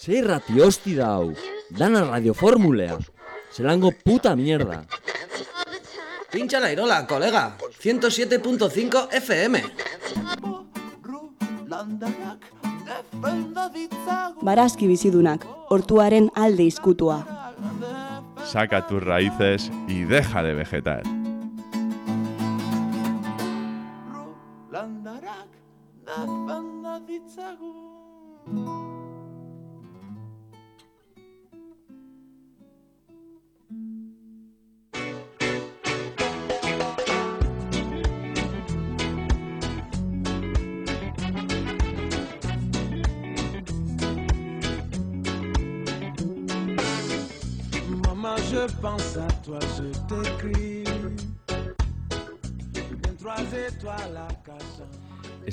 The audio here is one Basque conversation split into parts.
Zer rati hosti da hau, dana radioformulea, zelango puta mierda. Pincha la irola, colega. 107.5 FM. Barazki bizidunak, hortuaren alde izkutua. Saca tus raíces y deja de vegetar.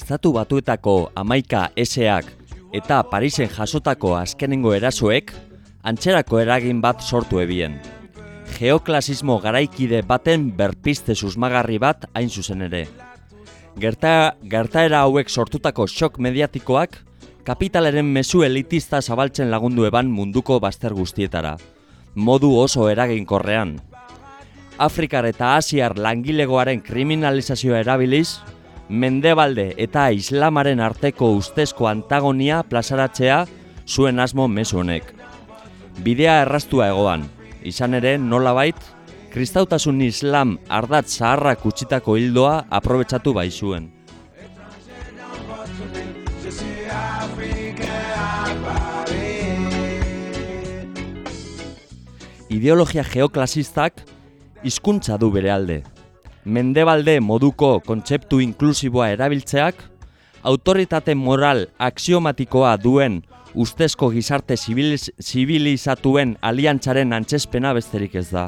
Estatu batuetako amaika eseak eta Parisen jasotako azkenengo erasoek antzerako eragin bat sortu ebien. Geoklasismo garaikide baten berpiste susmagarri bat hain zuzen ere. Gerta, gertaera hauek sortutako shock mediatikoak kapitalaren mezu elitista zabaltzen lagundu eban munduko bazter guztietara. Modu oso eraginkorrean. Afrikar eta Asiar langilegoaren kriminalizazioa erabiliz, Mendebalde eta Islamaren arteko ustezko antagonia plazaratzea zuen asmo mezu honek. Bidea erraztua egoan, izan ere nolabait, kristautasun islam ardatz zaharrak utzitako hildoa aprobetsatu bai zuen. Ideologia geoklasistak hizkuntza du bere alde. Mendebalde moduko kontzeptu inklusiboa erabiltzeak, autoritate moral axiomatikoa duen ustezko gizarte zibiliz, zibilizatuen aliantzaren antzespena besterik ez da.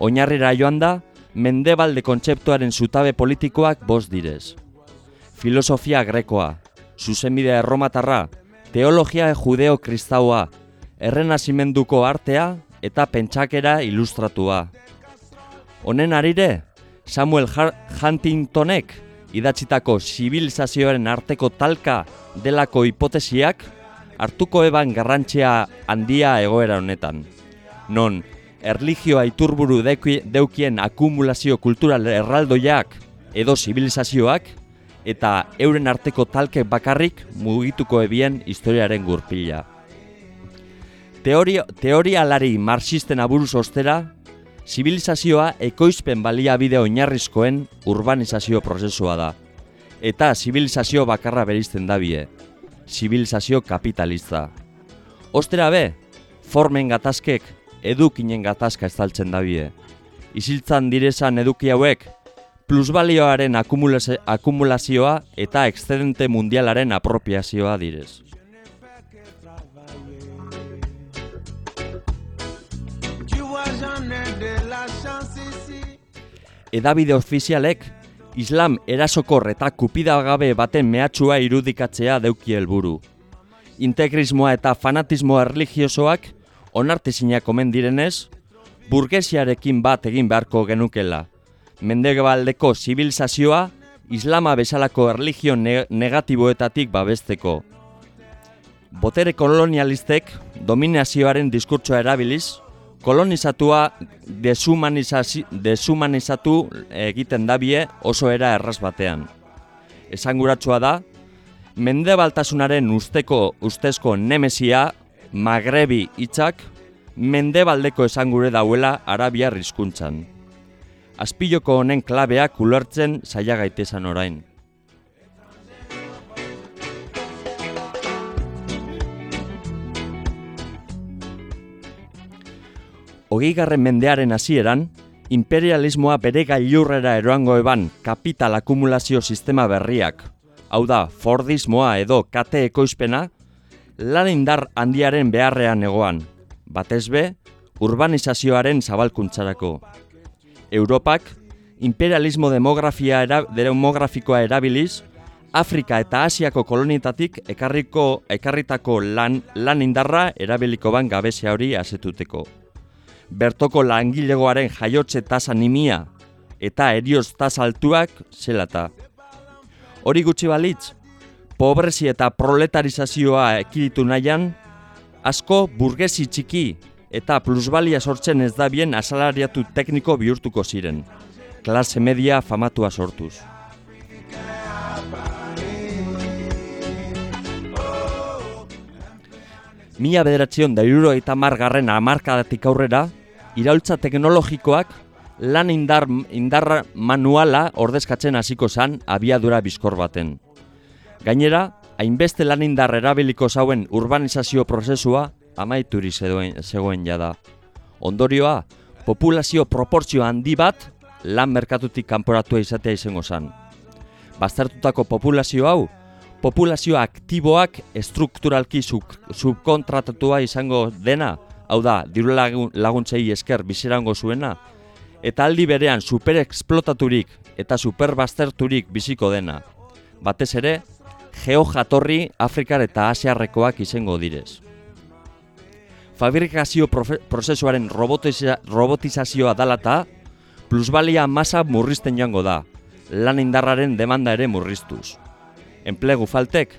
Oinarrira joan da, Mendebalde kontzeptuaren zutabe politikoak bost direz. Filosofia grekoa, zuzenbide erromatarra, teologia judeo-kristaua, errenazimenduko artea eta pentsakera ilustratua. Honen arire, Samuel Huntingtonek idatzitako zibilizazioaren arteko talka delako hipotesiak hartuko eban garrantzia handia egoera honetan. Non, erligioa iturburu deuki- deukien akumulazio kultural erraldoiak edo zibilizazioak eta euren arteko talkek bakarrik mugituko ebien historiaren gurpila. Teoria, teorialari marxisten aburuz ostera, zibilizazioa ekoizpen baliabide oinarrizkoen urbanizazio prozesua da. Eta zibilizazio bakarra berizten dabie, zibilizazio kapitalista. Ostera be, formen gatazkek edukinen gatazka estaltzen dabie. Isiltzan direzan eduki hauek, plusbalioaren akumulazioa eta excedente mundialaren apropiazioa direz. Edabide ofizialek Islam erasokor eta kupidagabe baten mehatxua irudikatzea deuki helburu. Integrismoa eta fanatismo erligiosoak onartezinak omen direnez, burgesiarekin bat egin beharko genukela. Mendebaldeko zibilizazioa Islama bezalako erligio ne negatiboetatik babesteko. Botere kolonialistek dominazioaren diskurtsoa erabiliz, kolonizatua deshumanizatu egiten dabie oso era erraz batean. Esanguratsua da, mendebaltasunaren usteko ustezko nemesia, magrebi hitzak, mendebaldeko esangure dauela arabiar hizkuntzan. Azpiloko honen klabeak ulertzen zaila gaitezan orain. Hogeigarren mendearen hasieran, imperialismoa bere gailurrera eroango eban kapital akumulazio sistema berriak, hau da, Fordismoa edo kate ekoizpena, lan indar handiaren beharrean egoan, batez be, urbanizazioaren zabalkuntzarako. Europak, imperialismo demografia era, demografikoa erabiliz, Afrika eta Asiako kolonitatik ekarriko ekarritako lan, lan indarra erabiliko ban gabezia hori asetuteko. Bertoko langilegoaren jaiotze tasa nimia eta erioz tasa altuak zelata. Hori gutxi balitz, pobrezi eta proletarizazioa ekilitu nahian, asko burgesi txiki eta plusbalia sortzen ez da bien asalariatu tekniko bihurtuko ziren. Klase media famatua sortuz. Mila bederatzion da iruro eta margarren amarkadatik aurrera, iraultza teknologikoak lan indar, indarra manuala ordezkatzen hasiko zan abiadura bizkor baten. Gainera, hainbeste lan indar erabiliko zauen urbanizazio prozesua amaituri zegoen, zegoen jada. Ondorioa, populazio proportzio handi bat lan merkatutik kanporatua izatea izango zan. Baztertutako populazio hau, populazio aktiboak estrukturalki sub, subkontratatua izango dena, hau da, diru lagun, laguntzei esker bizirango zuena, eta aldi berean superexplotaturik eta superbazterturik biziko dena. Batez ere, geo jatorri Afrikar eta Asiarrekoak izango direz. Fabrikazio prozesuaren robotiza, robotizazioa dalata, plusbalia masa murrizten joango da, lan indarraren demanda ere murriztuz. Enplegu faltek,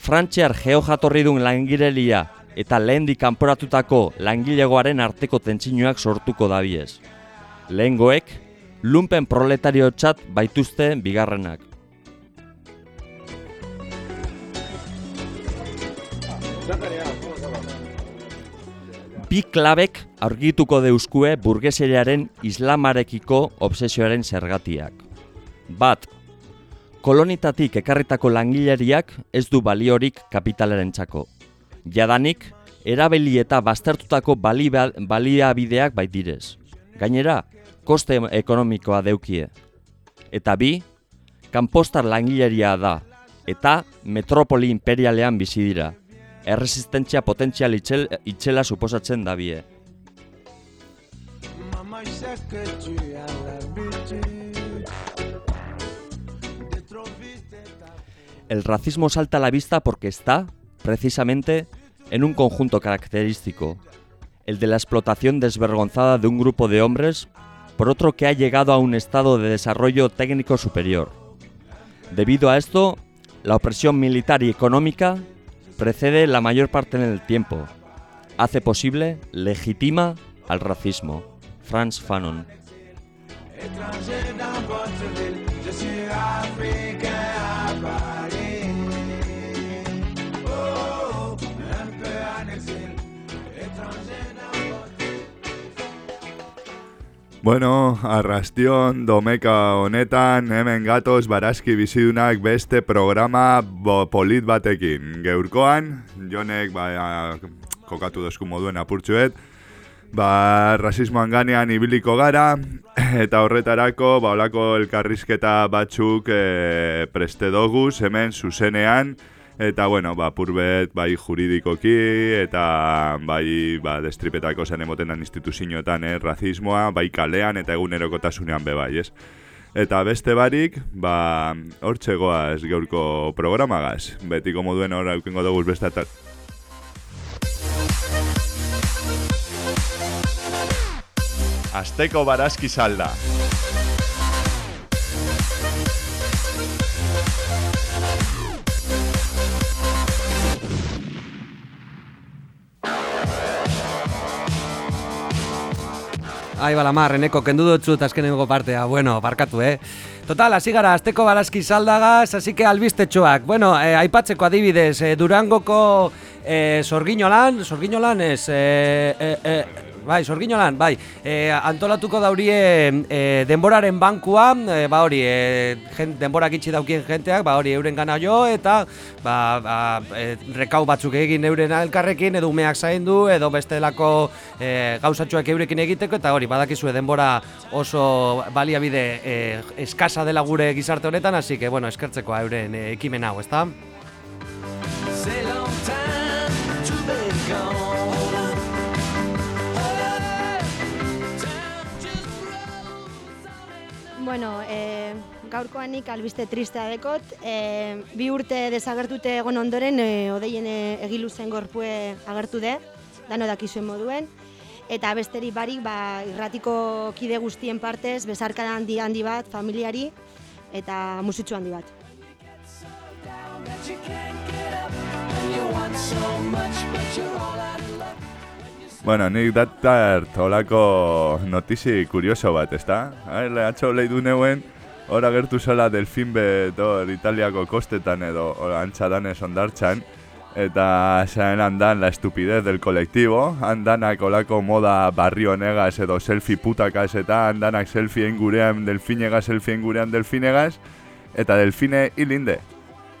Frantziar geojatorri duen langirelia eta lehendik kanporatutako langilegoaren arteko tentsinoak sortuko dabiez. Lehengoek, lumpen proletariotzat baituzte bigarrenak. Bi klabek argituko deuskue burgeseriaren islamarekiko obsesioaren zergatiak. Bat, kolonitatik ekarritako langileriak ez du baliorik kapitalarentzako. Jadanik, erabeli eta baztertutako bali- baliabideak baitirez. Gainera, koste ekonomikoa deukie. Eta bi, kanpostar langileria da, eta metropoli imperialean bizi dira. Erresistentzia potentzial itxel, itxela suposatzen dabie. El racismo salta a la vista porque está, precisamente, en un conjunto característico, el de la explotación desvergonzada de un grupo de hombres por otro que ha llegado a un estado de desarrollo técnico superior. Debido a esto, la opresión militar y económica precede la mayor parte del tiempo, hace posible, legitima al racismo. Franz Fanon. Bueno, arrastion domeka honetan, hemen gatoz barazki bizidunak beste programa polit batekin. Geurkoan, jonek ba, kokatu dozku moduen apurtxuet, ba, rasismoan ganean ibiliko gara, eta horretarako, ba, olako elkarrizketa batzuk e, preste doguz, hemen zuzenean, Eta, bueno, ba, purbet, bai juridikoki, eta bai, ba, destripetako zen emotenan instituzioetan, eh, razismoa, bai kalean eta egunerokotasunean be bai, ez? Eta beste barik, ba, hor txegoaz gaurko programagaz. Betiko moduen hor aukengo dugu beste eta... Azteko barazki salda. Ai, balamar, eneko, kendu dutxut azkenengo partea. Bueno, barkatu, eh? Total, hasi gara, azteko barazki saldagaz, así que albistetxoak. Bueno, eh, aipatzeko adibidez, eh, Durangoko eh, sorginolan, sorginolan ez, eh, eh, eh, bai, sorginolan, bai, eh, antolatuko daurie eh, denboraren bankua, eh, ba hori, eh, jen, denborak itxi daukien jenteak, ba hori, euren gana jo, eta ba, ba, eh, rekau batzuk egin euren elkarrekin, edo umeak zaindu, edo bestelako eh, gauzatxoak eurekin egiteko, eta hori, badakizue denbora oso baliabide eh, eskasa dela gure gizarte honetan, hasi que, bueno, eskertzeko euren eh, ekimen hau, ezta? Bueno, e, gaurkoan nik albiste tristea dekot. E, bi urte desagertute egon ondoren, e, odeien egiluzen gorpue agertu de, dano dakizuen moduen. Eta besteri barik, ba, irratiko kide guztien partez, bezarkada handi handi bat, familiari, eta musitxu handi bat. Bueno, nik datart olako notizi kurioso bat, ezta? Haile, atxo lehidu neuen, hor agertu zela delfin bet hor Italiako kostetan edo hor antza danez ondartzan, eta zain handan la estupidez del kolektibo, handanak olako moda barrio negaz edo selfie putakaz eta handanak selfien gurean delfinegaz, selfien gurean delfinegaz, eta delfine hilinde.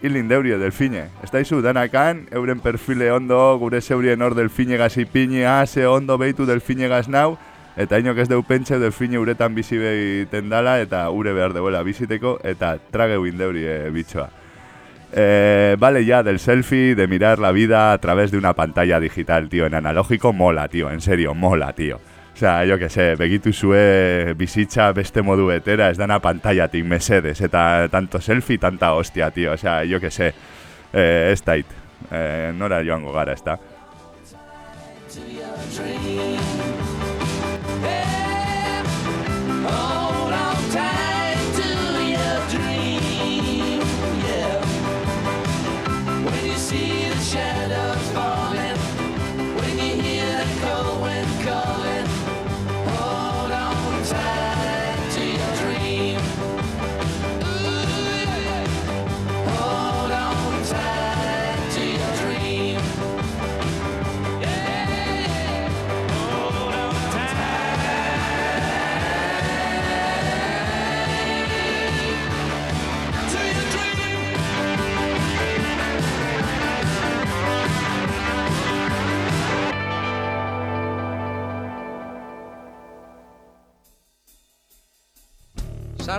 Hilinde eurie delfine. Ez daizu, danakan, euren perfile ondo, gure zeurien hor delfinegaz ipini, ze ondo behitu delfinegaz nau, eta inok ez deu pentsa delfine uretan bizi behiten dala, eta ure behar deuela biziteko, eta trageu indeurie bitxoa. Eh, vale ya del selfie, de mirar la vida a través de una pantalla digital, tío, en analógico, mola, tío, en serio, mola, tío. O sea, yo que sé, begitu zue bizitza beste modu betera, ez dana pantailatik mesedes, eta tanto selfie, tanta hostia, tío. O sea, yo que sé, eh, ez dait, eh, nora joango gara, ez da.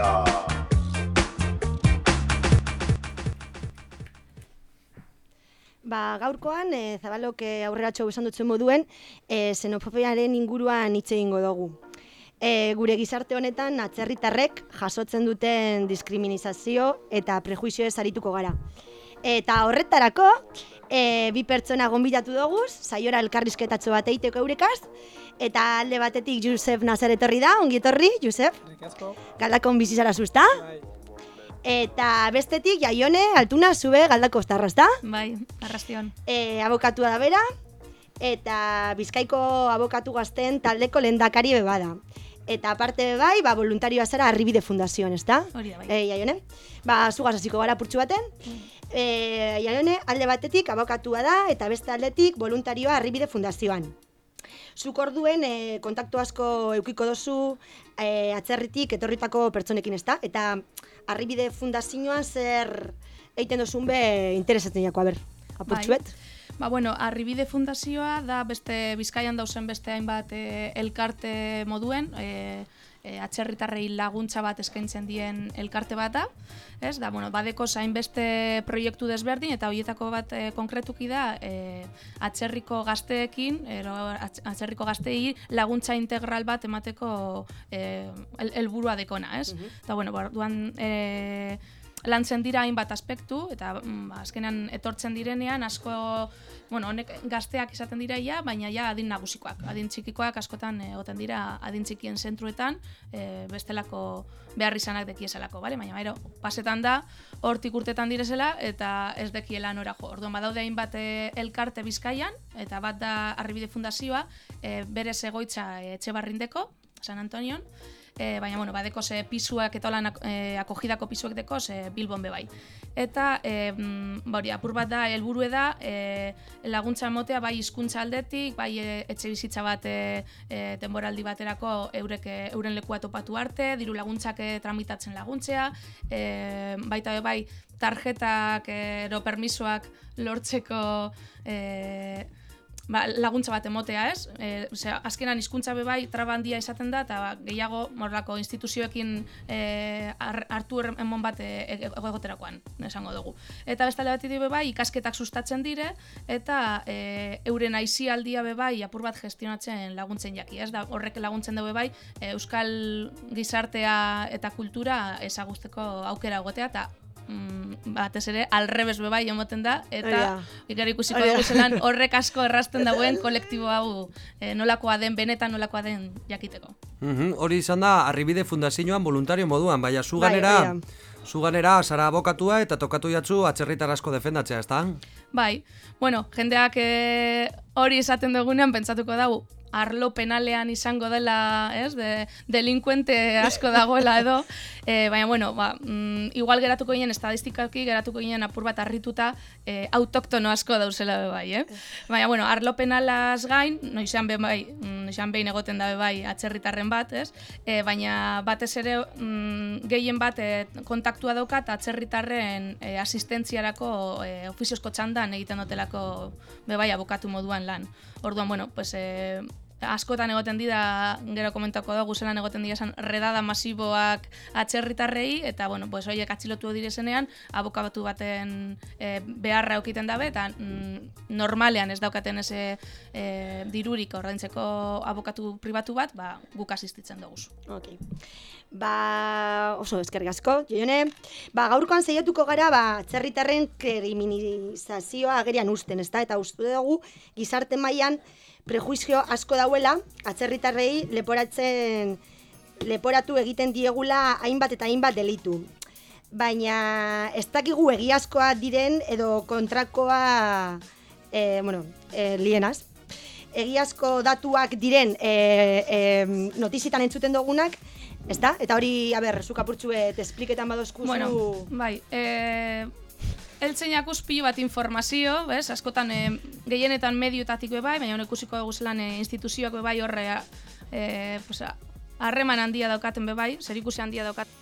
Elkarrizketa. Ba, gaurkoan, e, zabalok e, aurreratxo esan dutzen moduen, e, xenofobiaren inguruan hitz egingo dugu. E, gure gizarte honetan atzerritarrek jasotzen duten diskriminizazio eta prejuizioez arituko gara. Eta horretarako, e, bi pertsona gonbidatu dugu, saiora elkarrizketatxo bat eiteko eurekaz, eta alde batetik Josef Nazar etorri da, ongi etorri, Josef? Galdakon bizi zara zuzta? Eta bestetik, jaione, altuna, zube, galdako ostarra, ezta? Bai, arrastion. E, abokatua da bera, eta bizkaiko abokatu gazten taldeko lehendakari be bada. Eta aparte bai, ba, voluntarioa zara Arribide Fundazioan, ezta? Hori da, bai. E, jaione? Ba, zugaz hasiko gara purtsu baten. E, jaione, alde batetik abokatua da, eta beste aldetik voluntarioa Arribide Fundazioan. Zuk orduen e, kontaktu asko eukiko dozu e, atzerritik etorritako pertsonekin, ezta? Eta Arribide Fundazioan zer egiten dozun be interesatzen jako, a ber, apurtzuet? Ba, bueno, Arribide Fundazioa da beste Bizkaian dauzen beste hainbat e, elkarte moduen, e, e, atzerritarrei laguntza bat eskaintzen dien elkarte bat da, ez? Da, bueno, badeko zain beste proiektu desberdin eta horietako bat e, konkretuki da e, atzerriko gazteekin, ero, atzerriko gazteei laguntza integral bat emateko e, el- helburua dekona, ez? Eta, bueno, ba, orduan e, lantzen dira hainbat aspektu, eta mm, ba, azkenean etortzen direnean asko, bueno, honek gazteak izaten dira ja, baina ja adin nagusikoak. Adin txikikoak askotan egoten dira adin txikien zentruetan, e, bestelako behar izanak dekieselako, bale? Baina gero, pasetan da, hortik urtetan direzela, eta ez dekiela nora jo. Orduan badaude hainbat eh, elkarte bizkaian, eta bat da Arribide Fundazioa, e, bere egoitza etxe barrindeko, San Antonion, e, baina bueno, badeko ze pisuak eta holan e, akogidako pisuak deko ze Bilbon be bai. Eta e, mm, ba apur bat da helburue da e, laguntza emotea bai hizkuntza aldetik, bai e, etxe bizitza bat e, e, denboraldi baterako eurek euren lekua topatu arte, diru laguntzak tramitatzen laguntzea, e, baita bai tarjetak ero permisoak lortzeko e, ba, laguntza bat emotea, ez? E, osea, azkenan hizkuntza be bai traba handia izaten da eta ba, gehiago morlako instituzioekin e, har- hartu emon bat e, e, egoterakoan, esango dugu. Eta bestale bat be bai ikasketak sustatzen dire eta e, euren aisialdia be bai apur bat gestionatzen laguntzen jaki, ez? Da horrek laguntzen dugu bai e, euskal gizartea eta kultura ezagusteko aukera egotea eta mm, batez ere alrebes be bai emoten da eta. Iker ikusiko dugu zelan horrek asko errasten dagoen kolektibo hau e, nolakoa den, benetan nolakoa den jakiteko. Mhm, Hori izan da, Arribide Fundazioan voluntario moduan, baina zu Bai, ganera, hori da. zu ganera zara abokatua eta tokatu jatzu atzerritar asko defendatzea, ezta? Bai, bueno, jendeak e, hori esaten dugunean pentsatuko dugu arlo penalean izango dela, ez, de, delinkuente asko dagoela edo, e, baina, bueno, ba, mm, igual geratuko ginen, estadistikaki geratuko ginen apur bat harrituta, e, autoktono asko dauzela be bai, eh? Baina, bueno, arlo penalaz gain, noizean be bai, mm, noizean behin egoten da be bai atzerritarren bat, ez? E, baina batez ere mm, gehien bat e, kontaktua daukat atzerritarren e, asistentziarako e, ofiziozko txandan egiten dutelako be bai abokatu moduan lan. Orduan, bueno, pues e, askotan egoten dira, gero komentako dugu zelan egoten dira esan redada masiboak atzerritarrei, eta, bueno, pues, horiek atxilotu direzenean, abokatu baten e, beharra eukiten dabe, eta mm, normalean ez daukaten eze e, dirurik ordaintzeko abokatu pribatu bat, ba, guk asistitzen dugu. Ok. Ba, oso eskerrik asko, joione. Ba, gaurkoan zeiatuko gara, ba, txerritarren kriminalizazioa agerian usten, ezta? Eta uste dugu, gizarte mailan prejuizio asko dauela, atzerritarrei leporatzen leporatu egiten diegula hainbat eta hainbat delitu. Baina ez dakigu egiazkoa diren edo kontrakoa e, bueno, e, lienaz. Egiazko datuak diren e, e, notizitan entzuten dugunak, ez da? Eta hori, a ber, zuk apurtxuet espliketan badozkuzu... Bueno, bai, e, eltzeinak pilo bat informazio, bez? askotan e, gehienetan medioetatik bai, baina hone ikusiko dugu zelan e, instituzioak bai horre e, pues, harreman handia daukaten be bai, zerikusi handia daukaten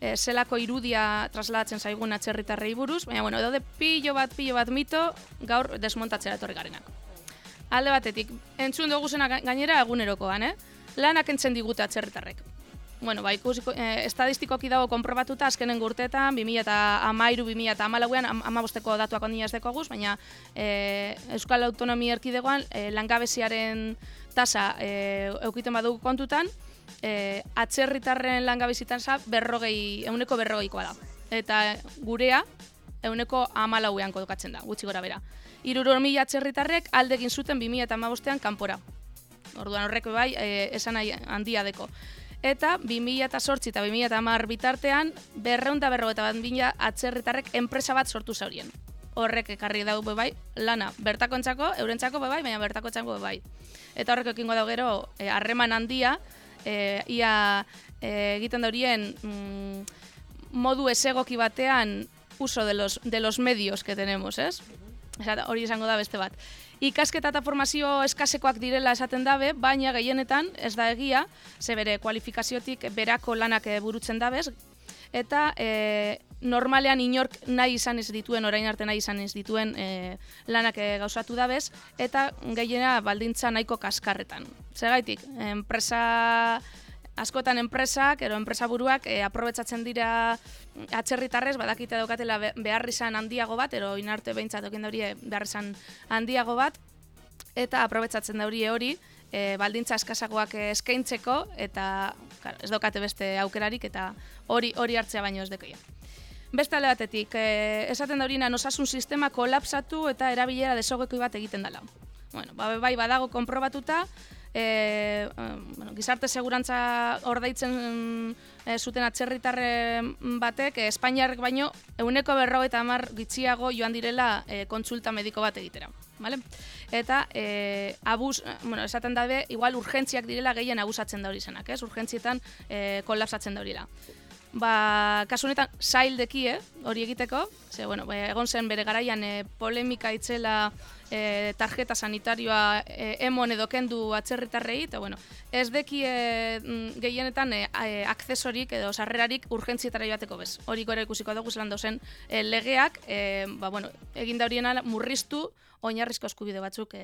e, zelako irudia trasladatzen zaigun atzerritarrei buruz, baina bueno, daude pilo bat, pilo bat mito gaur desmontatzera etorri garenak. Alde batetik, entzun dugu zena ga- gainera egunerokoan, eh? Lanak entzen digute atzerritarrek. Bueno, ba, ikusiko, eh, estadistikoki dago konprobatuta azkenen urteetan, 2000 eta amairu, 2000 eta amalauean, am, amabosteko datuak ondina ez dekoguz, baina eh, Euskal Autonomia Erkidegoan eh, langabeziaren tasa eh, eukiten badugu kontutan, eh, atzerritarren langabezitan za berrogei, euneko berrogeikoa da. Eta gurea, euneko amalauean kodokatzen da, gutxi gora bera. Iruro mila atzerritarrek alde egin zuten 2000 eta amabostean kanpora. Orduan horrek bai, e, esan handia deko. Eta 2008 eta 2010 bitartean, berreunda berro eta bat mila atzerritarrek enpresa bat sortu zaurien. Horrek ekarri dau be bai, lana bertakontzako, eurentzako be bai, baina bertakontzako be bai. Eta horrek ekingo dau gero, eh, harreman handia, e, ia e, egiten daurien mm, modu esegoki batean uso de los, de los medios que tenemos, ez? Osea, hori esango da beste bat. Ikasketa eta formazio eskasekoak direla esaten dabe, baina gehienetan ez da egia, ze bere kualifikaziotik berako lanak eh, burutzen dabez, eta e, normalean inork nahi izan ez dituen, orain arte nahi izan ez dituen e, lanak gauzatu dabez, eta gehiena baldintza nahiko kaskarretan. Zergaitik, enpresa askotan enpresak, ero enpresa buruak, e, aprobetsatzen dira atzerritarrez, badakite daukatela be- behar izan handiago bat, ero inarte behintzat okin daurie behar izan handiago bat, eta aprobetsatzen daurie hori, e, baldintza eskasagoak eh, eskaintzeko, eta claro, ez daukate beste aukerarik, eta hori hori hartzea baino ez dekoia. Beste alde batetik, e, esaten daurina osasun sistema kolapsatu eta erabilera desogekoi bat egiten dela. Bueno, ba, bai badago konprobatuta, e, bueno, gizarte segurantza ordaitzen e, zuten atzerritarre batek, e, Espainiarrek baino, euneko berrogeita hamar gitxiago joan direla e, kontsulta mediko bat egitera. Vale? Eta e, abus, bueno, esaten dabe, igual urgentziak direla gehien abusatzen da hori zenak, ez? Urgentzietan e, kolapsatzen da horila ba, kasu honetan sail deki, eh, hori egiteko, ze, bueno, ba, egon zen bere garaian e, polemika itzela e, tarjeta sanitarioa e, emon edo kendu atzerritarrei, eta bueno, ez deki e, mm, gehienetan e, e, akzesorik edo sarrerarik urgentzietara joateko bez. Hori gora ikusiko dugu zelan dozen e, legeak, e, ba, bueno, egin da horiena murriztu oinarrizko eskubide batzuk e,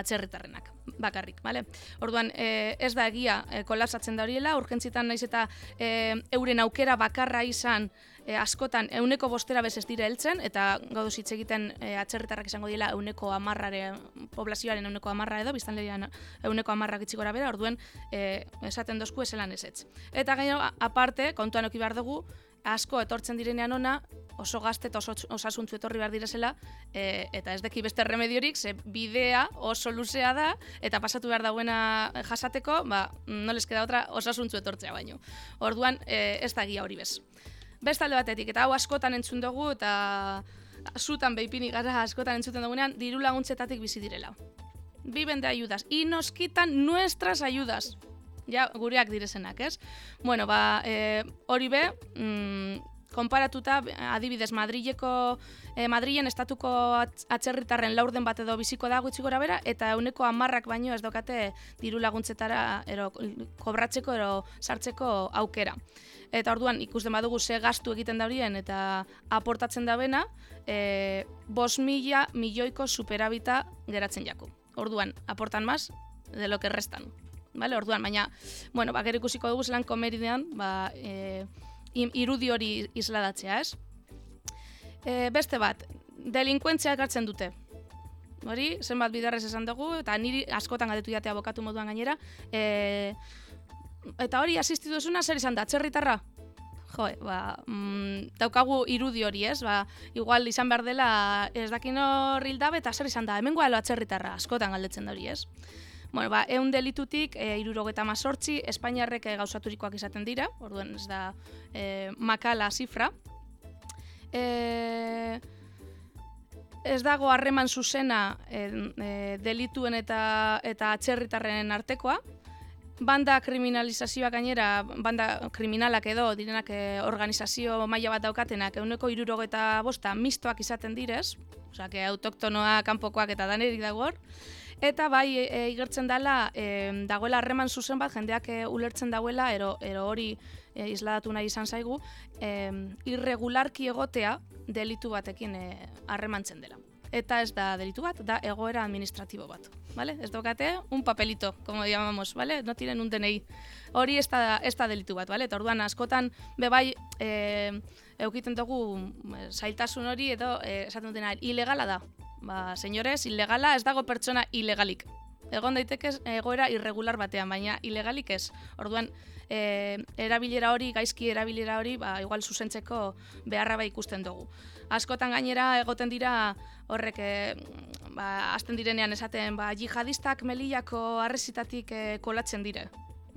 atzerritarrenak, bakarrik, bale? Orduan, e, ez da egia e, kolapsatzen da horiela, urgentzietan naiz eta e, euren aukera bakarra izan e, askotan euneko bostera bez ez dira heltzen, eta gauduz hitz egiten e, atzerritarrak izango dira euneko amarrare, poblazioaren euneko amarra edo, biztan lehian euneko amarrak itxigora bera, orduen e, esaten dozku eselan ezetz. Eta gaino, aparte, kontuan oki behar dugu, asko etortzen direnean ona, oso gazte eta oso osasuntzu etorri behar direzela, e, eta ez deki beste remediorik, ze bidea oso luzea da, eta pasatu behar dauena jasateko, ba, no les queda otra osasuntzu etortzea baino. Orduan, e, ez da gia hori bez. Beste alde batetik, eta hau askotan entzun dugu, eta zutan behipini gara askotan entzuten dugunean, diru laguntzetatik bizi direla. Viven de ayudas. Y nos quitan nuestras ayudas. Ja, gureak direzenak, ez? Bueno, ba, e, hori be, mm, konparatuta, adibidez, Madrileko, e, Madrilen estatuko atz- atzerritarren laurden bat edo biziko da gutxi gora bera, eta uneko amarrak baino ez daukate diru laguntzetara, ero, kobratzeko, ero sartzeko aukera. Eta orduan ikusten badugu ze gastu egiten da horien eta aportatzen da bena, e, bos mila milioiko superabita geratzen jaku. Orduan, aportan más de lo que restan. Vale, orduan, baina, bueno, ba, gero ikusiko dugu zelan komeridean, ba, e, irudi hori isladatzea, ez? E, beste bat, delinkuentzia ekartzen dute. Hori, zenbat bidarrez esan dugu, eta niri askotan gatetu jatea abokatu moduan gainera. E, eta hori, asistitu duzuna, zer izan da, atzerritarra? Jo, ba, mm, daukagu irudi hori, ez? Ba, igual izan behar dela ez dakin hor hildabe, eta zer izan da, hemen goalo atzerritarra, askotan galdetzen da hori, ez? Bueno, ba, eun delitutik, e, irurogeta mazortzi, Espainiarrek gauzaturikoak izaten dira, orduan ez da e, makala zifra. E, ez dago harreman zuzena e, e, delituen eta, eta atzerritarren artekoa, banda kriminalizazioa gainera, banda kriminalak edo direnak eh, organizazio maila bat daukatenak euneko irurogeta bosta mistoak izaten direz, osea, que autoktonoa, kanpokoak eta danerik dago hor, eta bai e, e, igertzen dela e, dagoela harreman zuzen bat jendeak e, ulertzen dagoela ero, ero hori e, isladatu nahi izan zaigu e, irregularki egotea delitu batekin e, harremantzen dela. Eta ez da delitu bat, da egoera administratibo bat. ¿vale? Ez daukate un papelito, como llamamos, ¿vale? No tienen un DNI. Hori ez da, ez da delitu bat, ¿vale? Eta orduan askotan bebai e, eukiten dugu eh, zailtasun hori edo esaten dutena ilegala da. Ba, señores, ilegala ez dago pertsona ilegalik. Egon daiteke egoera irregular batean, baina ilegalik ez. Orduan, e, erabilera hori, gaizki erabilera hori, ba, igual zuzentzeko beharra bai ikusten dugu. Askotan gainera egoten dira horrek e, ba, azten direnean esaten ba, jihadistak melillako arrezitatik e, kolatzen dire.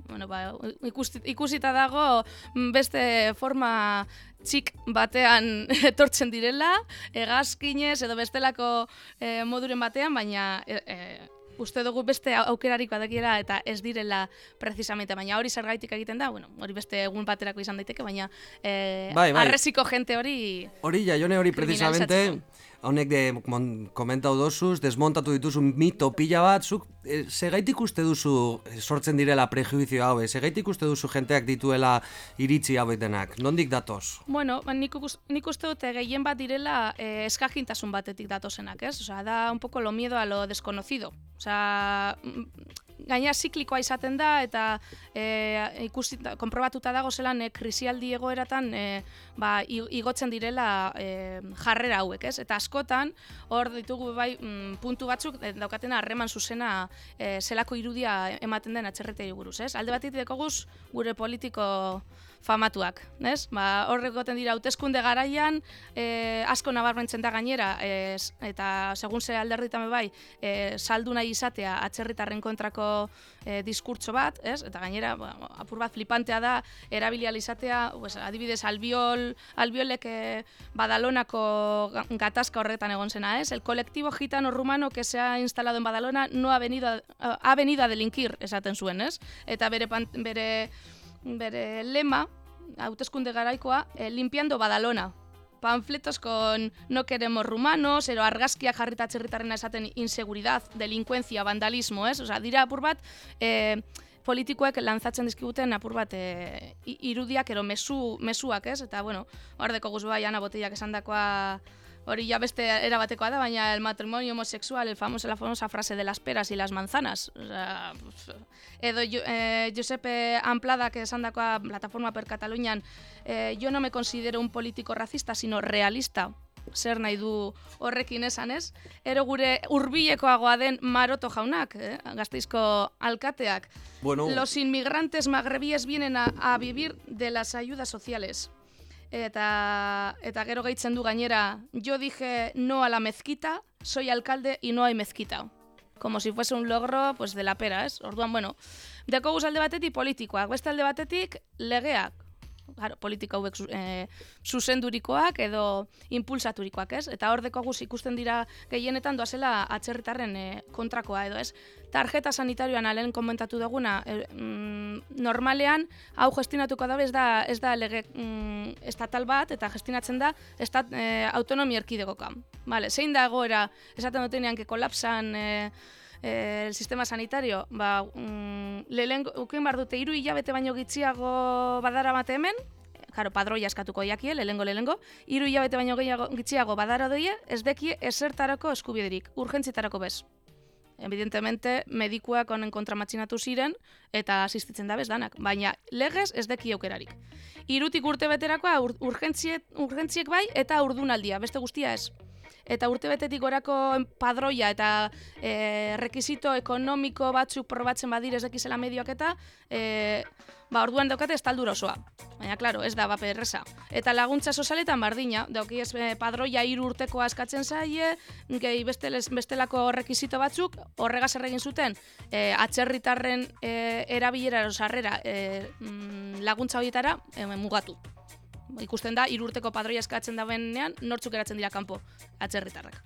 Bueno, ba, ikusti, ikusita dago mm, beste forma txik batean etortzen direla, egazkinez edo bestelako e, moduren batean, baina e, e, uste dugu beste aukerarik badakiela eta ez direla precisamente, baina hori zergaitik egiten da, bueno, hori beste egun baterako izan daiteke, baina e, Bai, bai. arreziko jente hori Hori, jaione hori precisamente, honek de komentau dozuz, desmontatu dituzu mito pila bat, zuk, e, segaitik uste duzu eh, sortzen direla prejuizio hau, segaitik uste duzu jenteak dituela iritzi hauek denak, nondik datoz? Bueno, ba, nik, nik uste dute gehien bat direla eh, eskakintasun batetik datozenak, ez? Osea, da un poco lo miedo a lo desconocido. Osea, mm, gaina ziklikoa izaten da eta e, ikusi, konprobatuta dago zelan e, krisialdi egoeratan e, ba, igotzen direla e, jarrera hauek, ez? Eta askotan hor ditugu bai mm, puntu batzuk e, daukatena harreman zuzena e, zelako irudia ematen den atxerretei buruz, ez? Alde batetik dekoguz gure politiko famatuak, ez? Ba, hor dira hauteskunde garaian, e, asko nabarmentzen da gainera, e, eta segun ze alderditan bai, e, saldu nahi izatea atzerritarren kontrako e, diskurtso bat, ez? Eta gainera, ba, apur bat flipantea da, erabili ahal izatea, pues, adibidez, albiol, albiolek e, Badalonako ga- gatazka horretan egon zena, ez? El colectivo gitano rumano que se ha instalado en Badalona no ha venido a, ha venido a delinquir, esaten zuen, ez? Eta bere, pan, bere, bere lema, hauteskunde garaikoa, eh, limpiando Badalona. panfletos con no queremos rumanos, ero argazkiak jarrita atzerritarrena esaten inseguridad, delinkuentzia, vandalismo, ez? Osa, dira apur bat, e, politikoek lantzatzen dizkiguten apur bat e, irudiak, ero mesu, mesuak, ez? Eta, bueno, hor deko guzba, Ana Botellak esandakoa hori ja beste era batekoa da, baina el matrimonio homosexual, el famoso, la famosa frase de las peras y las manzanas. O edo eh, Josepe Ampladak esandakoa plataforma per Katalunian, eh, yo no me considero un político racista, sino realista zer nahi du horrekin esan ez. Ero gure hurbilekoagoa den Maroto jaunak, eh? gazteizko alkateak. Bueno. Los inmigrantes magrebíes vienen a, a vivir de las ayudas sociales. Eta, eta gero gehitzen du gainera, yo dije no a la mezquita, soy alcalde y no hay mezquita. Como si fuese un logro pues, de la pera, ez? Orduan, bueno, deko alde batetik politikoak, beste alde batetik legeak. Claro, politika hauek eh, zuzendurikoak edo impulsaturikoak, ez? Eta hor deko guz ikusten dira gehienetan doazela atzerritarren eh, kontrakoa edo, ez? Tarjeta sanitarioan alen komentatu duguna, eh, mm, normalean hau gestionatuko dabe ez da, ez da lege mm, estatal bat eta gestionatzen da estat, eh, autonomia erkidegoka. Vale, zein da egoera esaten dutenean que kolapsan eh, eh, el sistema sanitario, ba, mm, lehengo, ukein bar dute hiru hilabete baino gitxiago badara bate hemen, Karo, padroia eskatuko jakie, lehengo lehengo, hiru hilabete baino gehiago gitxiago badara doie, ez deki esertarako eskubiderik, urgentzietarako bez. Evidentemente, medikuak honen kontra matxinatu ziren, eta asistitzen da danak, baina legez ez deki aukerarik. Irutik urte beterakoa ur, urgentziek, urgentziek bai, eta urdunaldia, beste guztia ez eta urtebetetik gorako padroia eta e, rekizito ekonomiko batzuk probatzen badir ez dakizela medioak eta e, ba, orduan daukate estaldura osoa. Baina, klaro, ez da bape erresa. Eta laguntza sozialetan bardina, dauki ez e, padroia hiru urtekoa askatzen zaie, gehi bestelez, bestelako rekizito batzuk, horregaz erregin zuten, e, atxerritarren e, erabilera sarrera e, mm, laguntza horietara e, mugatu ikusten da, irurteko padroia eskatzen dabenean, nortzuk geratzen dira kanpo atzerritarrak.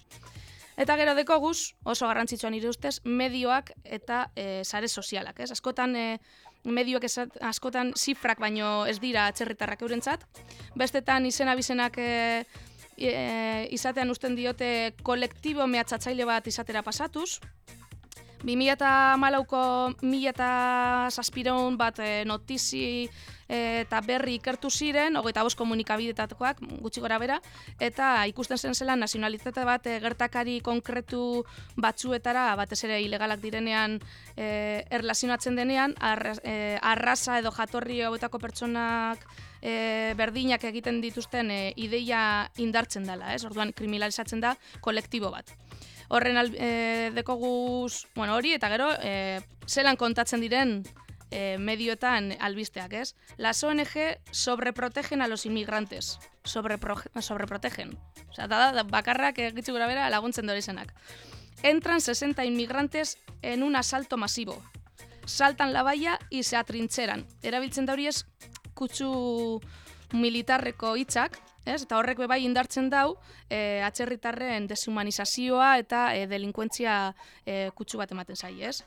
Eta gero deko guz, oso garrantzitsua nire ustez, medioak eta e, sare sozialak. Ez? Askotan, e, medioak esat, askotan zifrak baino ez dira atzerritarrak eurentzat. Bestetan izena bizenak e, e, izatean usten diote kolektibo mehatzatzaile bat izatera pasatuz. 2008ko mila eta zazpireun bat e, notizi eta berri ikertu ziren, hogeita bost komunikabidetakoak, gutxi gora bera, eta ikusten zen zela nazionalitate bat e, gertakari konkretu batzuetara, batez ere ilegalak direnean e, erlazionatzen denean, arra, e, arrasa edo jatorri hauetako pertsonak e, berdinak egiten dituzten e, ideia indartzen dela, ez? Orduan kriminalizatzen da kolektibo bat. Horren e, dekoguz, bueno, hori eta gero e, zelan kontatzen diren e, medioetan albisteak, ez? Las ONG sobreprotegen a los inmigrantes. Sobrepro, sobreprotegen. Osea, da, da bakarrak egitzu gura bera laguntzen dori zenak. Entran 60 inmigrantes en un asalto masivo. Saltan la valla y se atrincheran. Erabiltzen da hori ez kutsu militarreko hitzak, ez? Eta horrek be bai indartzen dau e, atzerritarren deshumanizazioa eta e, delinkuentzia e, kutsu bat ematen zai, ez?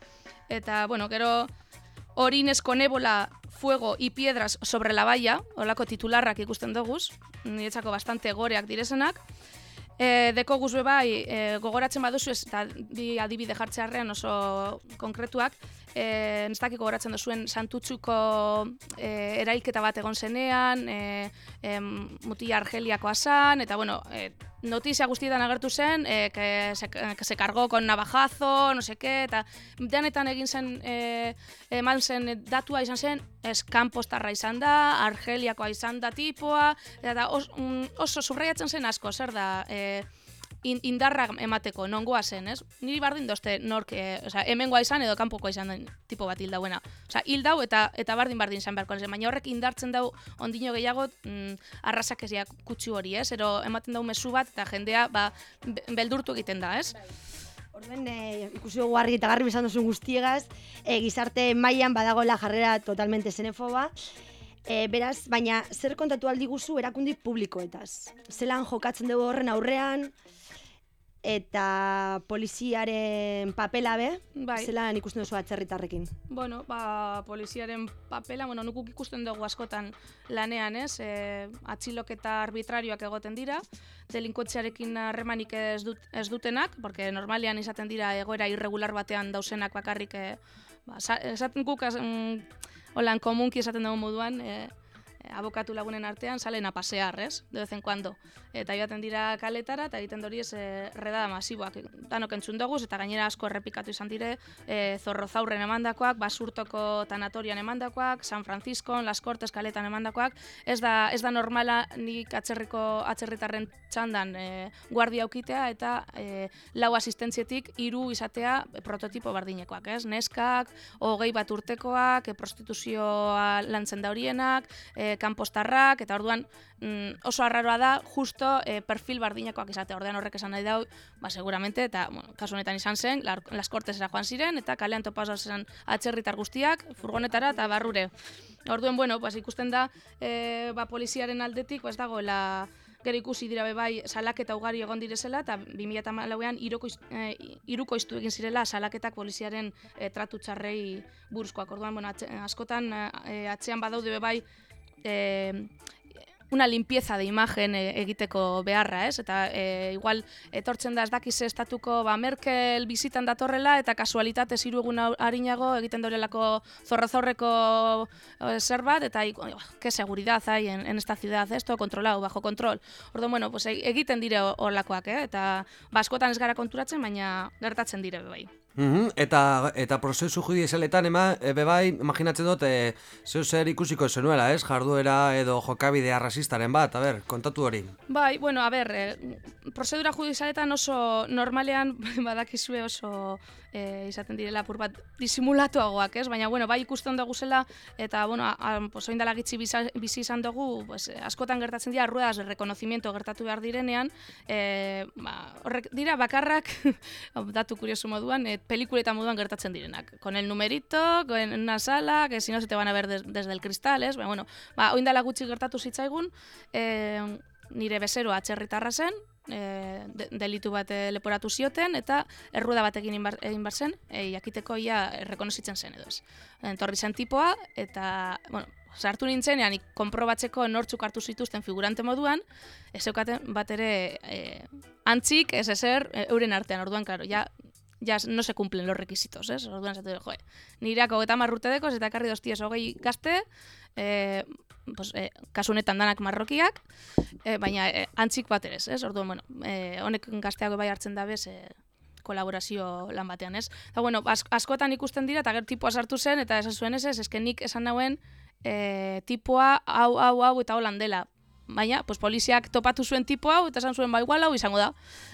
Eta, bueno, gero orines con ébola, fuego y piedras sobre la valla, holako titularrak ikusten doguz, niretzako bastante goreak direzenak, E, deko guzbe bai, e, gogoratzen baduzu ez, eta bi adibide jartzearrean oso konkretuak, e, ez dakik gogoratzen duzuen santutxuko e, erailketa bat egon zenean, e, e, mutila argeliakoa zan, eta bueno, e, notizia guztietan agertu zen, e, que, se, que se cargó con navajazo, no sé qué, eta denetan egin zen, e, eman zen datua izan zen, ez kanpostarra izan da, argeliakoa izan da tipoa, eta os, mm, oso subraiatzen zen asko, zer da, e, in, indarra emateko, nongoa zen, ez? Niri bardin dozte nork, e, oza, hemengoa izan edo kanpokoa izan den tipo bat hil dauena. Oza, hil dau eta eta bardin bardin izan beharko zen, baina horrek indartzen dau ondino gehiago mm, arrasak ez kutsu hori, ez? Ero ematen dau mezu bat eta jendea ba, be- beldurtu egiten da, ez? Orden, e, ikusi dugu argi eta garbi esan duzun guztiegaz, e, gizarte mailan badagoela jarrera totalmente xenofoba, e, beraz, baina zer kontatu aldi guzu erakundi publikoetaz? Zelan jokatzen dugu horren aurrean, eta poliziaren papela be, Bai. zelan ikusten duzu atzerritarrekin. Bueno, ba, poliziaren papela, bueno, nukuk ikusten dugu askotan lanean, ez? E, atxiloketa arbitrarioak egoten dira, delinkuentziarekin harremanik ez, dut, ez dutenak, porque normalean izaten dira egoera irregular batean dausenak bakarrik, e, ba, sa- esaten guk, mm, holan komunki esaten dugu moduan, e, abokatu lagunen artean salen a pasear, ez? De vez en cuando. Eta joaten dira kaletara eta egiten dori ez e, redada masiboak. Danok entzun dugu eta gainera asko errepikatu izan dire e, zorrozaurren emandakoak, basurtoko tanatorian emandakoak, San Francisco, Las Cortes kaletan emandakoak. Ez da, ez da normala nik atzerriko atzerritarren txandan e, guardia aukitea eta e, lau asistentzietik hiru izatea prototipo bardinekoak, ez? Neskak, hogei bat urtekoak, prostituzioa lantzen da horienak, e, kanpostarrak, eta orduan mm, oso arraroa da justo e, perfil bardinekoak izatea. Ordean horrek esan nahi dau, ba, seguramente, eta bueno, kasu honetan izan zen, lar, las cortesera joan ziren, eta kalean topaz zen atzerritar guztiak, furgonetara eta barrure. Orduen, bueno, pues, ikusten da, e, ba, poliziaren aldetik, ez dagoela, gero ikusi dira be bai salaketa ugari egon direzela eta 2014ean iruko e, egin zirela salaketak poliziaren e, tratu txarrei buruzkoak. Orduan, bueno, atxe, askotan e, atzean badaude be bai e, una limpieza de imagen e, egiteko beharra, ez? Eta e, igual etortzen da ez dakiz estatuko ba Merkel bizitan datorrela eta kasualitatez hiru egun au- arinago egiten dorelako zorrozaurreko eh, zerbait eta qué seguridad hay en, en esta ciudad, esto controlado, bajo control. Orduan, bueno, pues egiten dire horlakoak, eh? Eta ba, askotan ez gara konturatzen, baina gertatzen dire be bai. Mhm, eta eta prozesu judizialetan ema ebe bai imaginatzen dut e, zeu zer ikusiko zenuela, ez? Jarduera edo jokabidea rasistaren bat, a ber, kontatu hori. Bai, bueno, a ber, eh, prozedura judizialetan oso normalean badakizue oso eh, izaten direla apur bat disimulatuagoak, ez? Baina, bueno, bai ikusten dugu zela, eta, bueno, a, a, pues, oindala biza- bizi izan dugu, pues, askotan gertatzen dira, ruedas de reconocimiento gertatu behar direnean, eh, ba, horrek dira bakarrak, datu kurioso moduan, eh, pelikuletan moduan gertatzen direnak. Con el numerito, en una sala, que si no se te van a ver des, desde el cristal, ez? Bueno, ba, oindala gutxi gertatu zitzaigun, eh, nire bezeroa atzerritarra zen, e, de, delitu bat eh, leporatu zioten, eta erruda batekin egin bar- zen, e, jakiteko ia rekonozitzen zen edo ez. Entorri zen tipoa, eta, bueno, sartu nintzenean, konprobatzeko nortzuk hartu zituzten figurante moduan, ez zeukaten bat ere e, antzik, ez ezer, e, euren artean, orduan, karo, ja, ja no se cumplen los requisitos, ez? Orduan zatu, joe, nireako eta marrute dekoz, eta karri doztiez hogei gazte, e, pues, e, kasu honetan danak marrokiak, e, baina e, antzik bat ez, ez? Orduan, bueno, e, honek gazteago bai hartzen da bez, e, kolaborazio lan batean, ez? Eta, bueno, as, askotan ikusten dira, eta gero tipua sartu zen, eta esan zuen ez, ez, eske nik esan nauen, e, tipua hau, hau, hau, eta holan dela. Baina, pues, poliziak topatu zuen tipo hau, eta esan zuen, ba, igual hau izango da.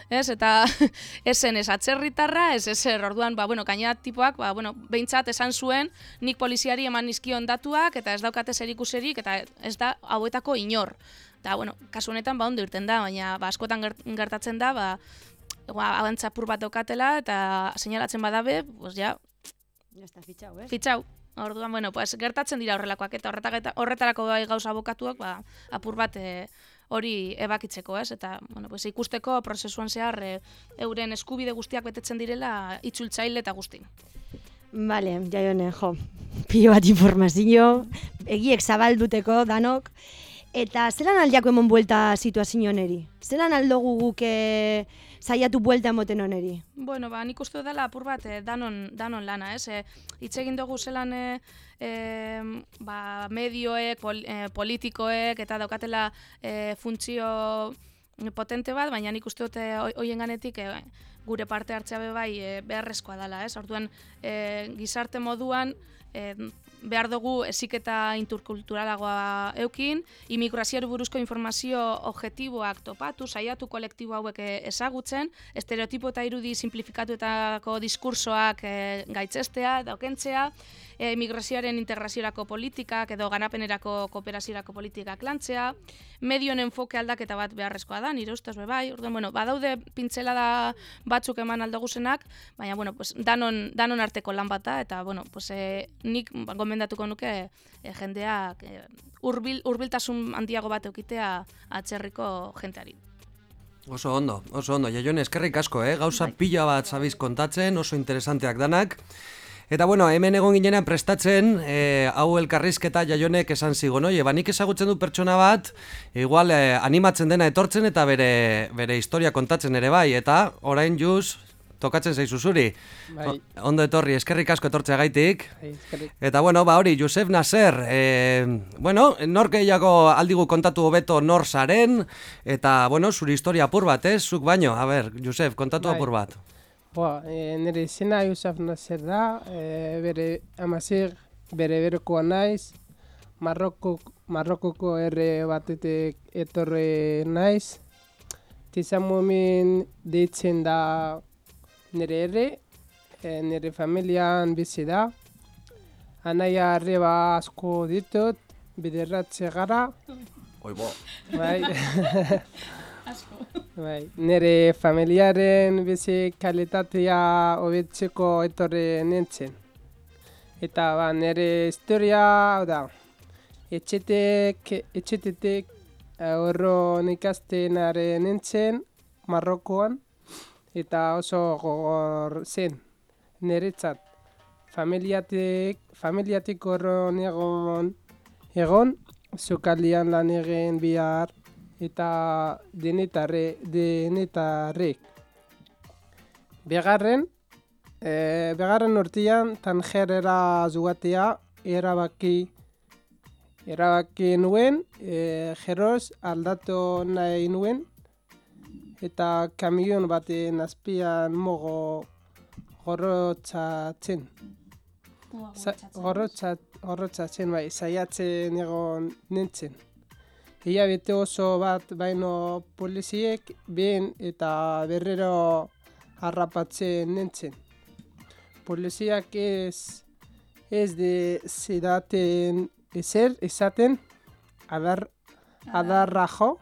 Ez, eta ez zen ez atzerritarra, ez ezer, orduan, ba, bueno, gaina tipoak, ba, bueno, behintzat esan zuen, nik poliziari eman nizkion datuak, eta ez daukate zer ikuserik, eta ez da hauetako inor. Eta, bueno, kasu honetan, ba, ondo irten da, baina, ba, askotan gert- gertatzen da, ba, ba, abantzapur bat daukatela, eta seinalatzen badabe, pues, ja, Ya está fitxau, eh? fitxau. Orduan, bueno, pues, gertatzen dira horrelakoak, eta horretarako bai gauza abokatuak, ba, apur bat e, hori ebakitzeko, ez? Eta, bueno, pues, ikusteko prozesuan zehar e, euren eskubide guztiak betetzen direla itzultzaile eta guzti. Vale, jaione, jo, pilo bat informazio, egiek zabalduteko danok, eta zelan aldiako emon buelta situazio honeri? Zelan aldogu guk eh, saiatu buelta emoten honeri? Bueno, ba, nik uste dela apur bat eh, danon, danon lana, ez? E, hitz egin dugu zelan e, e, ba, medioek, pol, e, politikoek, eta daukatela e, funtzio potente bat, baina nik uste dute hoien ganetik e, gure parte hartzea be bai e, beharrezkoa dela, ez? Orduan, e, gizarte moduan, e, behar dugu eziketa interkulturalagoa eukin, imigrazioari buruzko informazio objektiboak topatu, saiatu kolektibo hauek eh, ezagutzen, estereotipo eta irudi simplifikatuetako diskursoak e, gaitzestea, daukentzea, e, migrazioaren integraziorako politikak edo ganapenerako kooperaziorako politikak lantzea, medioen enfoke aldaketa bat beharrezkoa da, nire ustez be bai, orduan, bueno, badaude pintzelada batzuk eman aldoguzenak, baina, bueno, pues, danon, danon arteko lan bat da, eta, bueno, pues, e, nik gomendatuko nuke e, jendeak e, urbil, urbiltasun handiago bat eukitea atzerriko jenteari. Oso ondo, oso ondo. Jaione, eskerrik asko, eh? Gauza pila bat zabiz kontatzen, oso interesanteak danak. Eta bueno, hemen egon ginenan prestatzen, eh, hau elkarrizketa jaionek esan zigon, oie, ba nik ezagutzen du pertsona bat, igual eh, animatzen dena etortzen eta bere, bere historia kontatzen ere bai, eta orain juz, tokatzen zaizu zuri. Bai. Ondo etorri, eskerrik asko etortzea gaitik. Bai, eskerrik. Eta bueno, ba hori, Josef Nasser, e, bueno, nor gehiago aldigu kontatu hobeto nor zaren, eta bueno, zure historia apur bat, ez? Zuk baino, a ber, Josef, kontatu Bai. apur bat. Boa, e, nire izena Yusuf Nasser da, e, bere amazir, bere berokoa naiz, Marroko, Marrokoko herre batetik etorre naiz, tizamumin deitzen da nire herre, e, nire familian bizi da, anaia arreba asko ditut, biderratze gara, Oibo. bai. Bai, nire familiaren bizi kalitatea hobetzeko etorri nintzen. Eta ba, nire historia, da, etxetek, etxetetek horro ikasten are nintzen Marrokoan, eta oso gogor zen, niretzat. Familiatik, familiatik horro egon, egon, sukaldian lan egin bihar, eta denetarre, denetarrek. Begarren, e, begarren urtean tangerera zugatea erabaki erabaki nuen, e, jeroz aldatu nahi nuen, eta kamion baten azpian mogo gorrotzatzen. Sa- Gorrotzat, gorrotzatzen bai, saiatzen egon nintzen. Ia bete oso bat baino poliziek behin eta berriro harrapatzen nintzen. Poliziak ez, ez de zidaten ezer, esaten adar, adarrajo,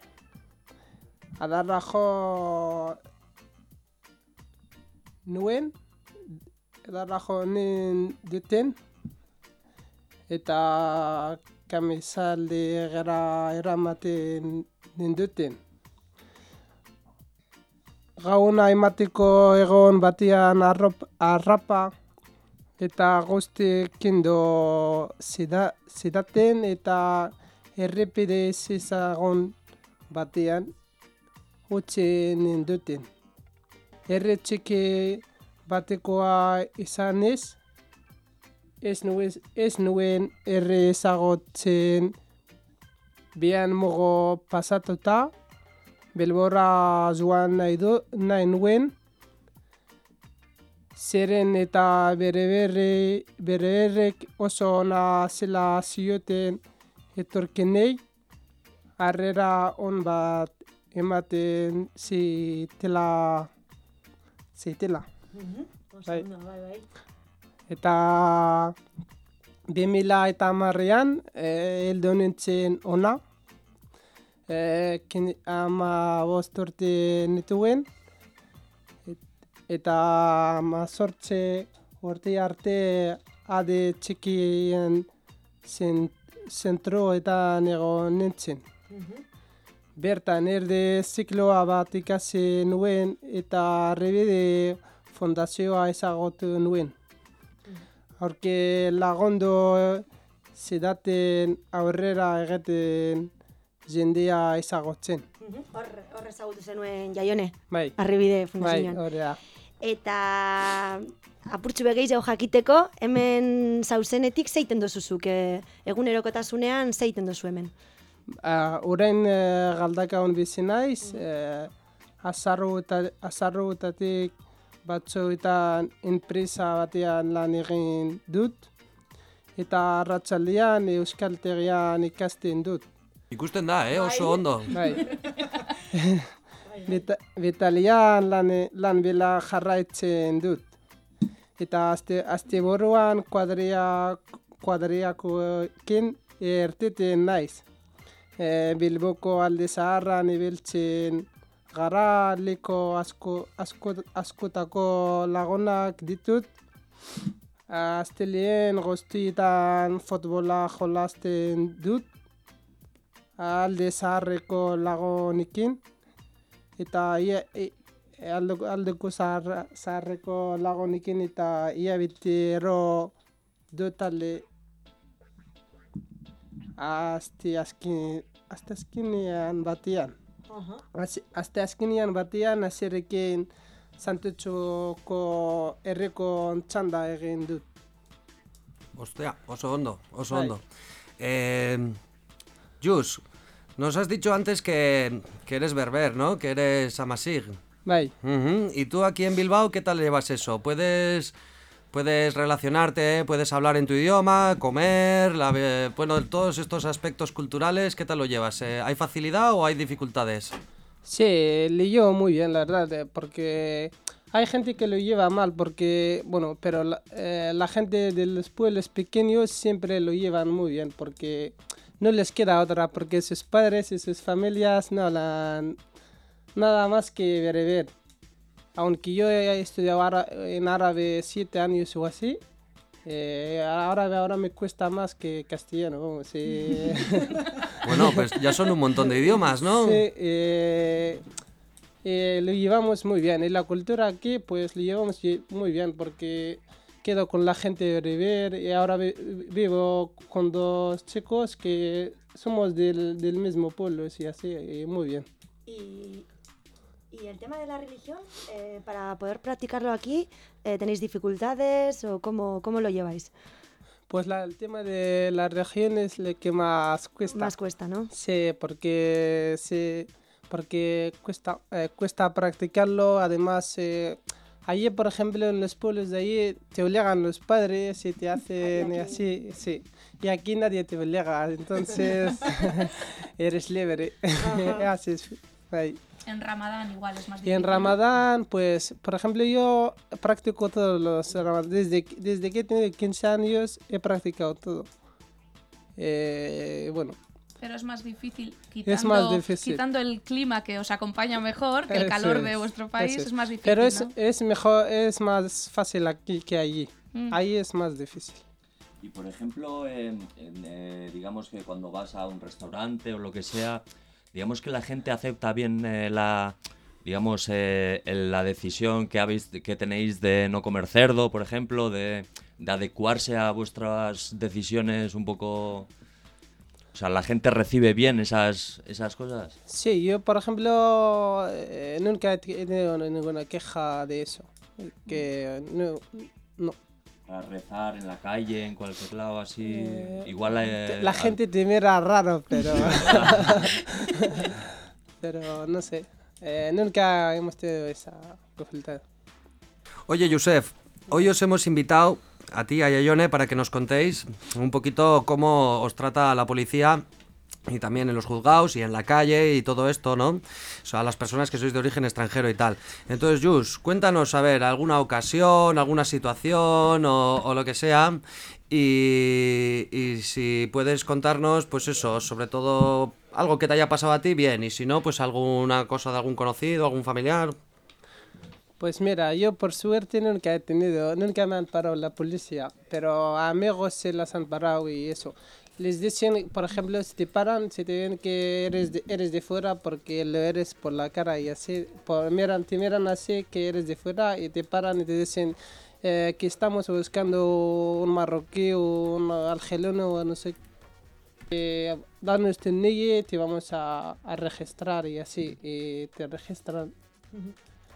adarrajo nuen, adarrajo nen duten, eta kamisalde gara eramaten ninduten. Gauna emateko egon batian arrop, arrapa eta guztiekin do zida, zidaten eta errepide zizagon batean utzi ninduten. Erre txiki batekoa izanez, ez nuen, ez nuen erre ezagotzen bian mogo pasatuta, belbora joan nahi, du, nahi nuen, zeren eta bere berre, bere berrek oso ona zela zioten etorkenei, harrera on bat ematen zitela, zitela. Bai. Eta 2000 eta hamarrean, eh, heldu nintzen ona. Eh, kin, ama bost urte nituen. Et- Eta ama sortze urte arte ade txikien zen, zentroetan egon nintzen. Bertan erde zikloa bat ikasi nuen eta rebide fondazioa ezagotu nuen. Horke lagondo zidaten aurrera egiten jendea ezagotzen. Hor, hor ezagutu zenuen jaione, Bai, arribide bai, fundazioan. hori da. Eta apurtxu begeiz jau jakiteko, hemen zauzenetik zeiten dozuzuk, e, egunerokotasunean zeiten dozu hemen. Uh, Urein uh, galdaka hon bizi naiz, uh, azarrutatik batzuetan enpresa batean lan egin dut, eta arratsaldean euskaltegian ikasten dut. Ikusten da, eh, oso ondo. Bai. Beta, betalian lan, lan bela jarraitzen dut. Eta azte, azte boruan kuadria, kuadriakoekin erteten naiz. E, Bilboko alde zaharran ibiltzen gara liko asko, asko, askotako lagunak ditut. Aztelien guztietan futbola jolasten dut alde zaharreko lagonikin eta ia, e, aldeko, zahar, zaharreko lagunekin eta ia bitero dut talde azte azkin, azte azkinean batian. Aste Azte azkenean batean azerekin Santutxoko herriko txanda egin dut. Hostia, oso ondo, oso Bai. ondo. Eh, Jus, nos has dicho antes que, que eres berber, ¿no? Que eres amasig. Bai. Ujú. ¿Y tú aquí en Bilbao qué tal llevas eso? ¿Puedes, puedes relacionarte, puedes hablar en tu idioma, comer, la, bueno, todos estos aspectos culturales, ¿qué tal lo llevas? Eh, ¿Hay facilidad o hay dificultades? Sí, le llevo muy bien, la verdad, eh, porque hay gente que lo lleva mal, porque, bueno, pero la, eh, gente de los pueblos pequeños siempre lo llevan muy bien, porque no les queda otra, porque sus padres y sus familias no hablan nada más que bereber. Aunque yo he estudiado en árabe siete años o así, eh, árabe ahora me cuesta más que castellano, vamos, sí. Bueno, pues ya son un montón de idiomas, ¿no? Sí, eh, eh, lo llevamos muy bien. Y la cultura aquí, pues lo llevamos lle- muy bien porque quedo con la gente de River y ahora vi- vivo con dos chicos que somos del, del mismo pueblo, y así, y muy bien. Y, y el tema de la religión, eh, para poder practicarlo aquí, eh, ¿tenéis dificultades o cómo, cómo lo lleváis? Pues la- el tema de la región es lo que más cuesta. Más cuesta, ¿no? Sí, porque, sí, porque cuesta, eh, cuesta practicarlo. Además, eh, allí, por ejemplo, en los pueblos de allí te obligan los padres y te hacen así, sí. Y aquí nadie te obliga, entonces eres libre. Haces ahí. En Ramadán igual es más Y difícil. en Ramadán, pues, por ejemplo, yo practico todos los Ramadán. Desde, que- desde que tengo 15 años he practicado todo. Eh, bueno, Pero es más difícil quitando, Es más difícil. quitando el clima que os acompaña mejor, que el calor de es, vuestro país, es. es. más difícil. Pero es, ¿no? es mejor, es más fácil aquí que allí. Mm. Ahí es más difícil. Y por ejemplo, eh, digamos que cuando vas a un restaurante o lo que sea, digamos que la gente acepta bien eh, la, digamos, eh, la decisión que habéis, que tenéis de no comer cerdo, por ejemplo, de, de adecuarse a vuestras decisiones un poco. O sea, la gente recibe bien esas, esas cosas. Sí, yo por ejemplo eh, nunca he tenido ninguna queja de eso. Que no. Para rezar en la calle, en cualquier lado, así. Eh, igual. eh, La al- gente te mira raro, pero. pero no sé. Eh, nunca hemos tenido esa dificultad. Oye, Yusef, hoy os hemos invitado a ti y a Yayone para que nos contéis un poquito cómo os trata la policía y también en los juzgados y en la calle y todo esto, ¿no? O sea, las personas que sois de origen extranjero y tal. Entonces, Jus, cuéntanos, a ver, alguna ocasión, alguna situación o, o lo que sea. Y, y si puedes contarnos, pues eso, sobre todo algo que te haya pasado a ti, bien. Y si no, pues alguna cosa de algún conocido, algún familiar. Pues mira, yo por suerte nunca he tenido, nunca me han parado la policía, pero a amigos se las han parado y eso. Les dicen, por ejemplo, si te paran, si te ven que eres de, eres de fuera porque lo eres por la cara y así, por, miran, te miran así que eres de fuera y te paran y te dicen eh, que estamos buscando un marroquí o un argelino o no sé eh, danos tu NIE y te vamos a, a registrar y así, y te registran.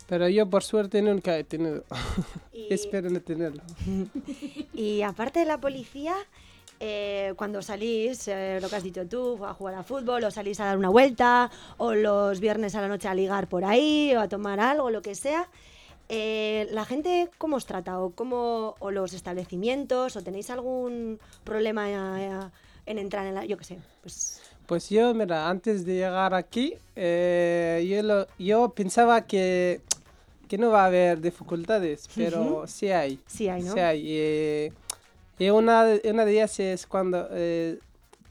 Pero yo por suerte nunca he tenido. Espero no tenerlo. Y aparte de la policía, eh, cuando salís, eh, lo que has dicho tú, a jugar a fútbol, o salís a dar una vuelta, o los viernes a la noche a ligar por ahí, o a tomar algo, lo que sea, eh, ¿la gente cómo os trata? ¿O, cómo, ¿O los establecimientos? ¿O tenéis algún problema eh, en entrar en la... yo qué sé, pues... Pues yo, mira, antes de llegar aquí, eh, yo, lo- yo pensaba que, que no va a haber dificultades, pero Ujú. sí hay. Sí hay, ¿no? Sí hay. Y una, de- una de ellas es cuando eh,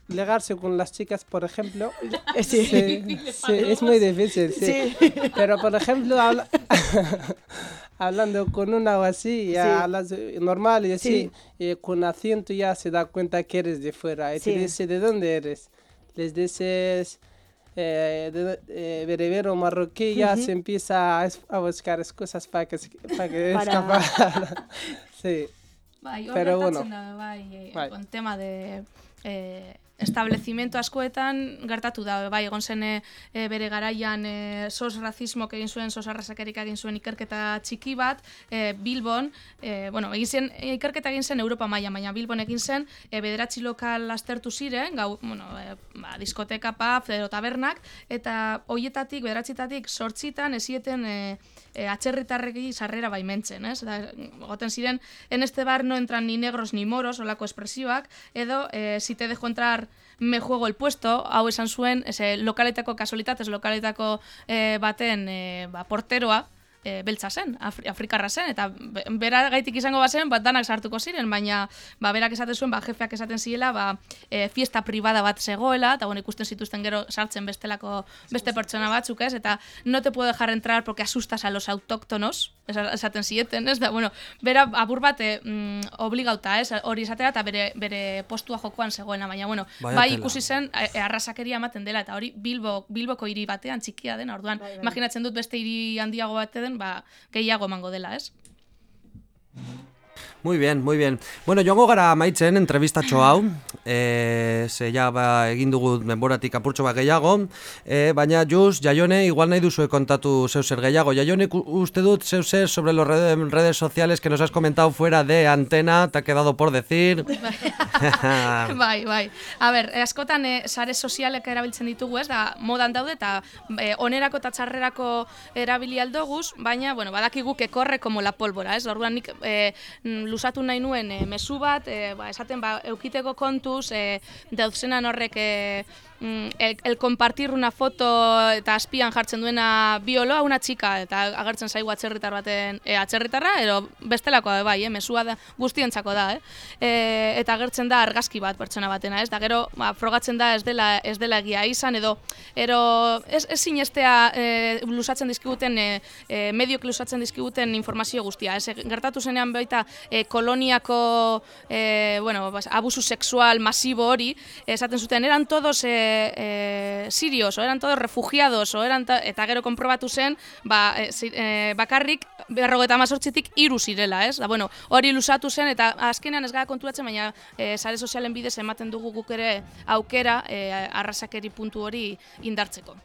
ligarse con las chicas, por ejemplo. Sí. sí, sí, es muy difícil, sí. Pero, por ejemplo, habla- hablando con una o así, ya hablas eh, normal y así, Sí. y con acento ya se da cuenta que eres de fuera y te dice de dónde eres. Les dices, eh, de- eh, berebero marroquí ya se empieza a, buscar excusas para que, para que Para- escapar. sí. Bai, hor Pero gertatzen bueno. da, bai, eh, Bai. con tema de eh, establecimiento askoetan gertatu da, bai, egon zen eh, bere garaian eh, sos razismo egin zuen, sos arrasakerik egin zuen ikerketa txiki bat, eh, Bilbon, eh, bueno, egin zen, ikerketa egin zen Europa maila, baina Bilbon egin zen, eh, bederatzi lokal aztertu ziren, gau, bueno, eh, ba, diskoteka, pub, edo tabernak, eta hoietatik, bederatzitatik, sortzitan, ezieten eh, eh, atzerritarreki sarrera baimentzen, ez? Da, goten ziren, en este bar no entran ni negros ni moros, olako espresioak, edo, eh, si te dejo entrar, me juego el puesto, hau esan zuen, ese, lokaletako kasualitatez, lokaletako eh, baten eh, ba, porteroa, e, beltza zen, Afri Afrikarra zen, eta be- bera gaitik izango bazen, bat danak sartuko ziren, baina ba, berak esaten zuen, ba, jefeak esaten ziela, ba, e, fiesta privada bat zegoela, eta bueno, ikusten zituzten gero sartzen bestelako beste pertsona batzuk, ez? Eta no te puedo dejar entrar porque asustas a los autóctonos, esa- esaten zieten, ez? Da, bueno, bera apur bat e, mm, obligauta, ez? Hori esatera, eta bere, bere postua jokoan zegoena, baina bueno, Vaya bai tela. ikusi zen e, e, arrasakeria ematen dela, eta hori Bilbo, Bilboko hiri batean txikia den, orduan, Bai, bai. imaginatzen dut beste hiri handiago bate den, ba, gehiago emango dela, ez? Muy bien, muy bien. Bueno, joango gara amaitzen entrevistatxo hau, e, ze ja ba, egin dugu denboratik apurtxo bat gehiago, e, baina just, Jaione, igual nahi duzue kontatu zeu zer gehiago. Jaione, uste dut zeu zer sobre los redes, redes sociales que nos has comentado fuera de antena, te ha quedado por decir. bai, bai. A ber, eh, askotan eh, sare sozialek erabiltzen ditugu, ez da, modan daude eta eh, onerako eta txarrerako erabili aldoguz, baina, bueno, badakigu que corre como la pólvora, ez? Orduan nik eh, mm, lusatu nahi nuen eh, mezu bat, eh, ba, esaten ba, eukiteko kontuz, eh, dauzenan horrek eh, mm, el, el compartir una foto eta azpian jartzen duena bioloa una txika eta agertzen zaigu atzerritar baten e, atzerritarra edo bestelakoa bai, eh, mesua da guztientzako da, eh? E, eta agertzen da argazki bat pertsona batena, ez? Da gero, ba, frogatzen da ez dela ez dela egia izan edo ero ez ez sinestea e, lusatzen dizkiguten e, e, mediok lusatzen dizkiguten informazio guztia, ez? Gertatu zenean baita e, koloniako e, bueno, abusu sexual masibo hori, esaten zuten eran todos e, e, sirios, o eran todos refugiados, o eran ta, eta gero konprobatu zen, ba, e, zi- e, bakarrik berrogeta mazortzitik iru zirela, ez? Da, bueno, hori lusatu zen, eta azkenean ez gara konturatzen, baina e, sare sozialen bidez ematen dugu guk ere aukera e, arrasakeri puntu hori indartzeko.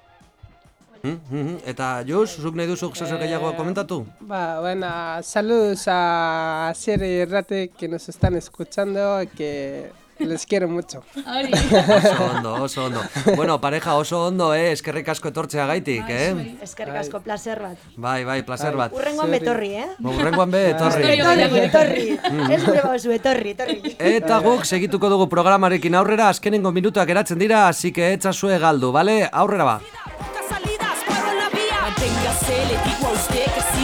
Mm, mhm. Eta just, zuk nahi duzu zeu zer gehiago komentatu? Va, bueno, saludos a Asier y Rate que nos están escuchando, que les quiero mucho. Oso ondo, oso ondo. Bueno, pareja oso ondo, eh? Eskerrik asko etortzea gaitik, eh? Eskerrik asko, placer bat. Bai, bai, placer bat. Urrengoan betorri, eh? Ba, Urrengoan be, etorri. Etorri, etorri. Mm. Ez gure bauzu, etorri, etorri. Eta guk segituko dugu programarekin aurrera, azkenengo minutuak geratzen dira, así que etzazue galdu, vale? Aurrera ba. Manténgase, le digo a usted que sin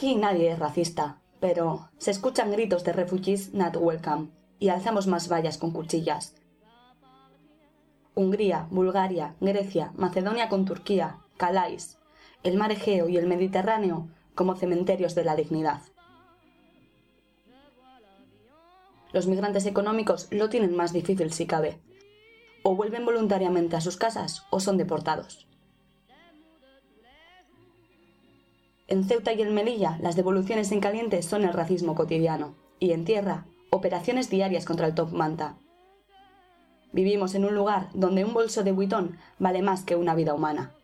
Aquí nadie es racista, pero se escuchan gritos de refugees not welcome y alzamos más vallas con cuchillas. Hungría, Bulgaria, Grecia, Macedonia con Turquía, Calais, el mar Egeo y el Mediterráneo como cementerios de la dignidad. Los migrantes económicos lo tienen más difícil si cabe. O vuelven voluntariamente a sus casas o son deportados. En Ceuta y en Melilla, las devoluciones en caliente son el racismo cotidiano. Y en tierra, operaciones diarias contra el top manta. Vivimos en un lugar donde un bolso de buitón vale más que una vida humana.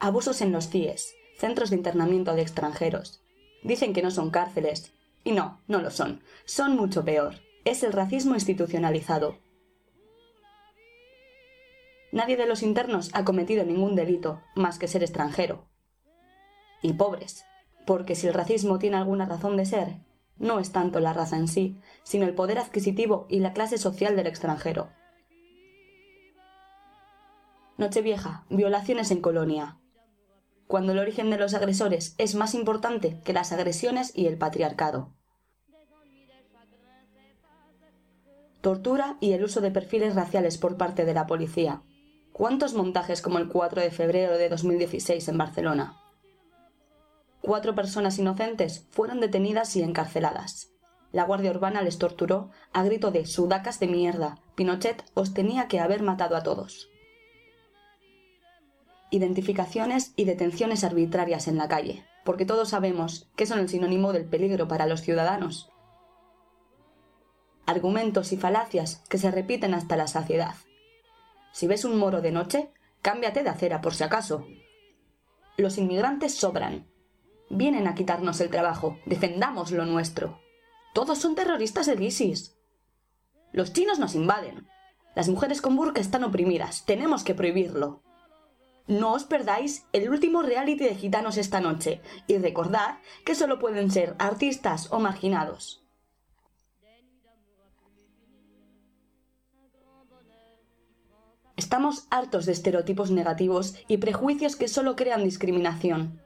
Abusos en los CIES, centros de internamiento de extranjeros. Dicen que no son cárceles, Y no, no lo son. Son mucho peor. Es el racismo institucionalizado. Nadie de los internos ha cometido ningún delito más que ser extranjero. Y pobres, porque si el racismo tiene alguna razón de ser, no es tanto la raza en sí, sino el poder adquisitivo y la clase social del extranjero. Nochevieja, violaciones en colonia. Cuando el origen de los agresores es más importante que las agresiones y el patriarcado. Tortura y el uso de perfiles raciales por parte de la policía. ¿Cuántos montajes como el 4 de febrero de 2016 en Barcelona? Cuatro personas inocentes fueron detenidas y encarceladas. La Guardia Urbana les torturó a grito de sudacas de mierda. Pinochet os tenía que haber matado a todos. Identificaciones y detenciones arbitrarias en la calle, porque todos sabemos que son el sinónimo del peligro para los ciudadanos. Argumentos y falacias que se repiten hasta la saciedad. Si ves un moro de noche, cámbiate de acera por si acaso. Los inmigrantes sobran. Vienen a quitarnos el trabajo. Defendamos lo nuestro. Todos son terroristas del ISIS. Los chinos nos invaden. Las mujeres con burka están oprimidas. Tenemos que prohibirlo. No os perdáis el último reality de gitanos esta noche y recordad que solo pueden ser artistas o marginados. Estamos hartos de estereotipos negativos y prejuicios que solo crean discriminación.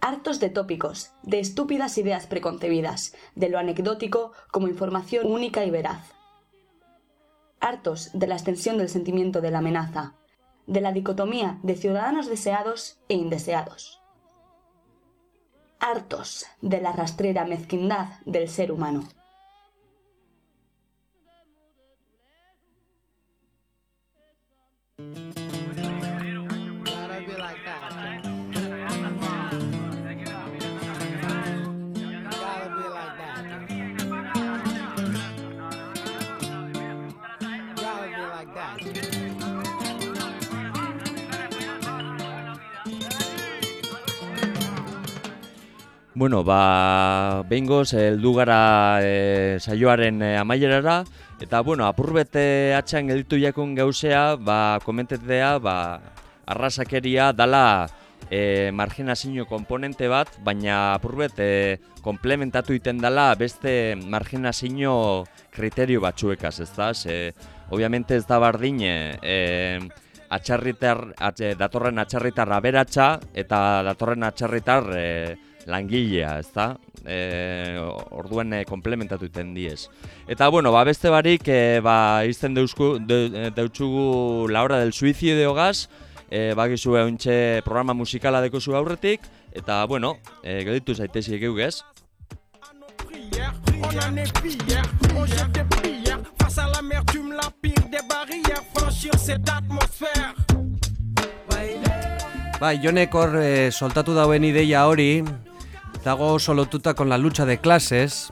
Hartos de tópicos, de estúpidas ideas preconcebidas, de lo anecdótico como información única y veraz. Hartos de la extensión del sentimiento de la amenaza, de la dicotomía de ciudadanos deseados e indeseados. Hartos de la rastrera mezquindad del ser humano. Bueno, ba, behingoz, heldu gara e, saioaren e, amaierara, eta, bueno, apurbete atxan gelditu jakun gauzea, ba, komentetea, ba, arrasakeria dala e, marginazio komponente bat, baina apurbet e, komplementatu iten dala beste marginazio kriterio batzuekaz, ez da? Ze, obviamente ez da bardin, e, atxarritar, atxe, datorren atxarritar aberatsa eta datorren atxarritar e, langilea, ez da? E, orduen e, komplementatu iten diez. Eta, bueno, ba, beste barik, e, ba, izten deusku, de, deutsugu La Hora del Suicidio gaz, e, bakizu euntxe programa musikala dekozu aurretik, eta, bueno, e, gelditu zaitezi geugez. On en est fiers, on jette des prières face à l'amertume, la pire des barrières, franchir cette atmosphère. Bai, jonek hor eh, soltatu dauen ideia hori, dago oso lotuta con la lucha de clases,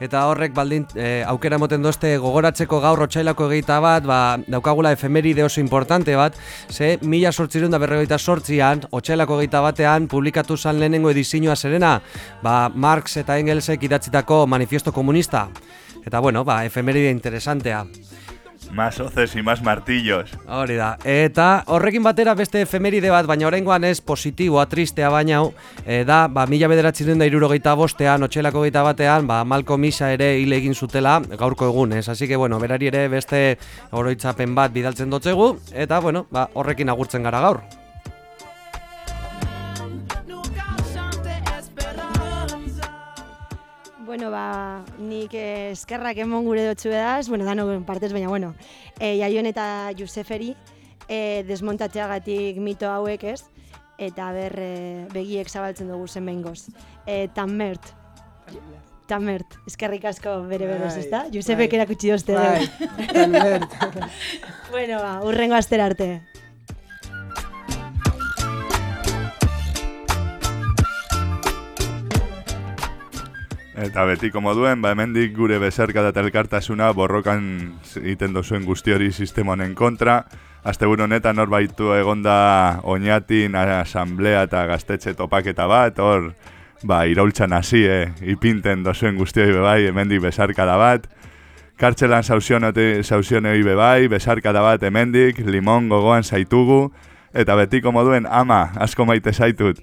eta horrek baldin eh, aukera moten dozte gogoratzeko gaur otxailako egeita bat, ba, daukagula efemeride oso importante bat, ze mila sortzirun da berregoita sortzian, otxailako egeita batean, publikatu zan lehenengo edizioa zerena, ba, Marx eta Engelsek idatzitako manifiesto komunista. Eta bueno, ba, efemeride interesantea. Más hoces y más martillos. Hori da. Eta horrekin batera beste efemeride bat, baina oraingoan ez positiboa, tristea baina e, da, ba, mila bederatzen da irurogeita bostean, otxelako geita batean, ba, Malko Misa ere hile egin zutela gaurko egunez. Así que, bueno, berari ere beste oroitzapen bat bidaltzen dotzegu, eta, bueno, ba, horrekin agurtzen gara gaur. Bueno, ba, nik eh, eskerrak emon gure dotzu edaz, bueno, dano partez, baina, bueno, e, Jaion eta Joseferi e, desmontatzeagatik mito hauek ez, eta ber e, begiek zabaltzen dugu zen behingoz. E, tamert, tamert, eskerrik asko bere berez, Bai, ezta? Josefek bai. erakutsi dozte. Bai, tamert. bueno, ba, urrengo astera arte. Eta betiko moduen, ba hemendik gure bezarka eta elkartasuna borrokan egiten dozuen guzti hori sistema honen kontra. Asteburu honetan hor baitu egonda oinatin asamblea eta gaztetxe topaketa bat, hor ba, iraultzan hasie, ipinten dozuen guztioi bebai, hemendik besarkada bat, kartzelan sauzionoti, sauzionei bebai, besarkada bat hemendik, limon gogoan zaitugu, eta betiko moduen ama, asko maite zaitut.